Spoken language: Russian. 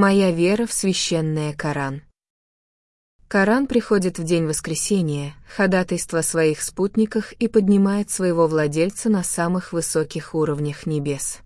Моя вера в священное Коран. Коран приходит в день воскресения, ходатайство о своих спутниках и поднимает своего владельца на самых высоких уровнях небес.